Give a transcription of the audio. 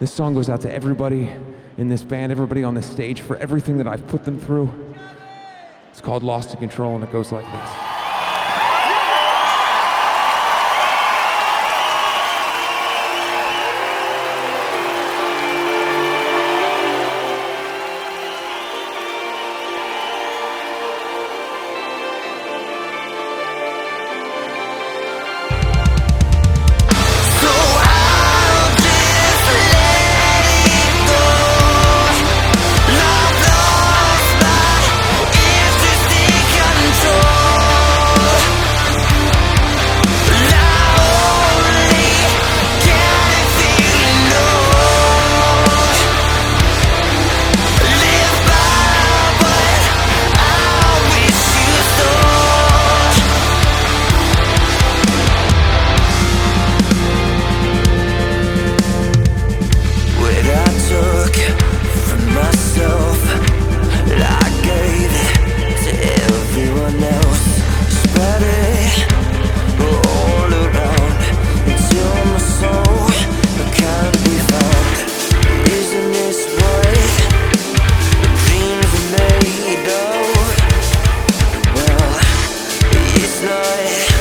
This song goes out to everybody in this band, everybody on this stage for everything that I've put them through. It's called Lost in Control, and it goes like this. good.